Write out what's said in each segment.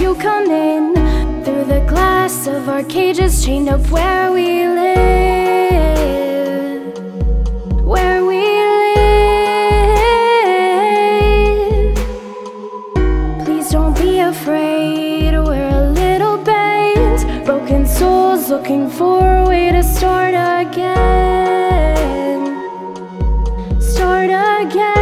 you come in through the glass of our cages, chained up where we live. Where we live. Please don't be afraid, we're a little band. Broken souls looking for a way to start again. Start again.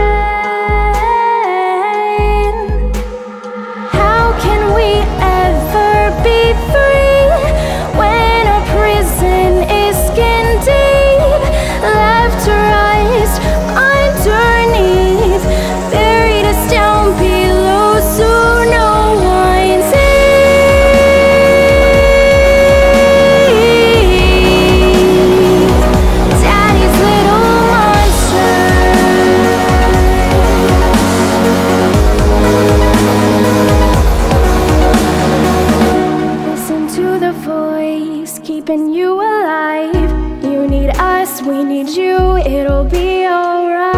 We need you, it'll be alright.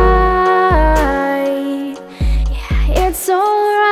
Yeah, it's alright.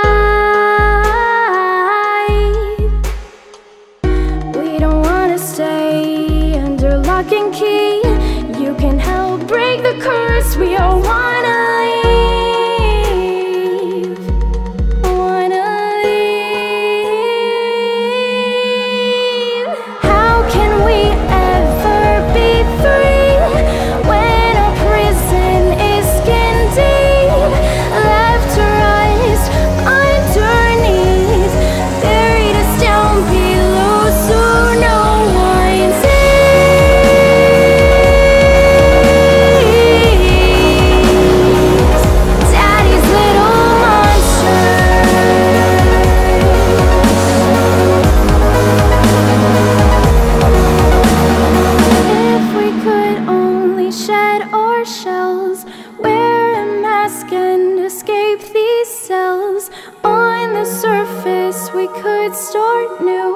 Our shells, wear a mask and escape these cells. On the surface, we could start new.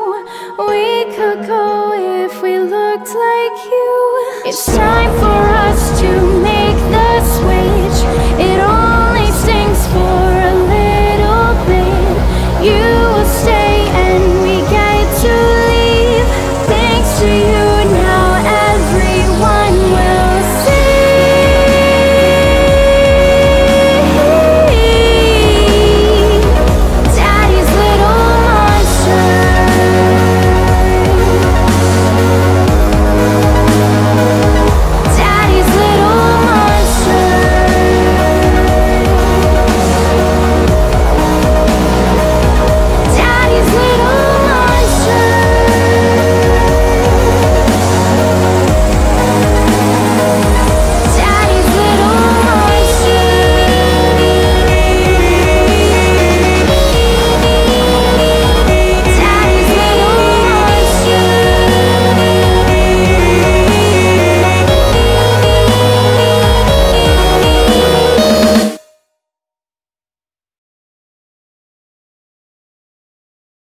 We could go if we looked like you. It's time for us to make the switch. It only stings for a little bit. You will stay and we get to leave. Thanks to you.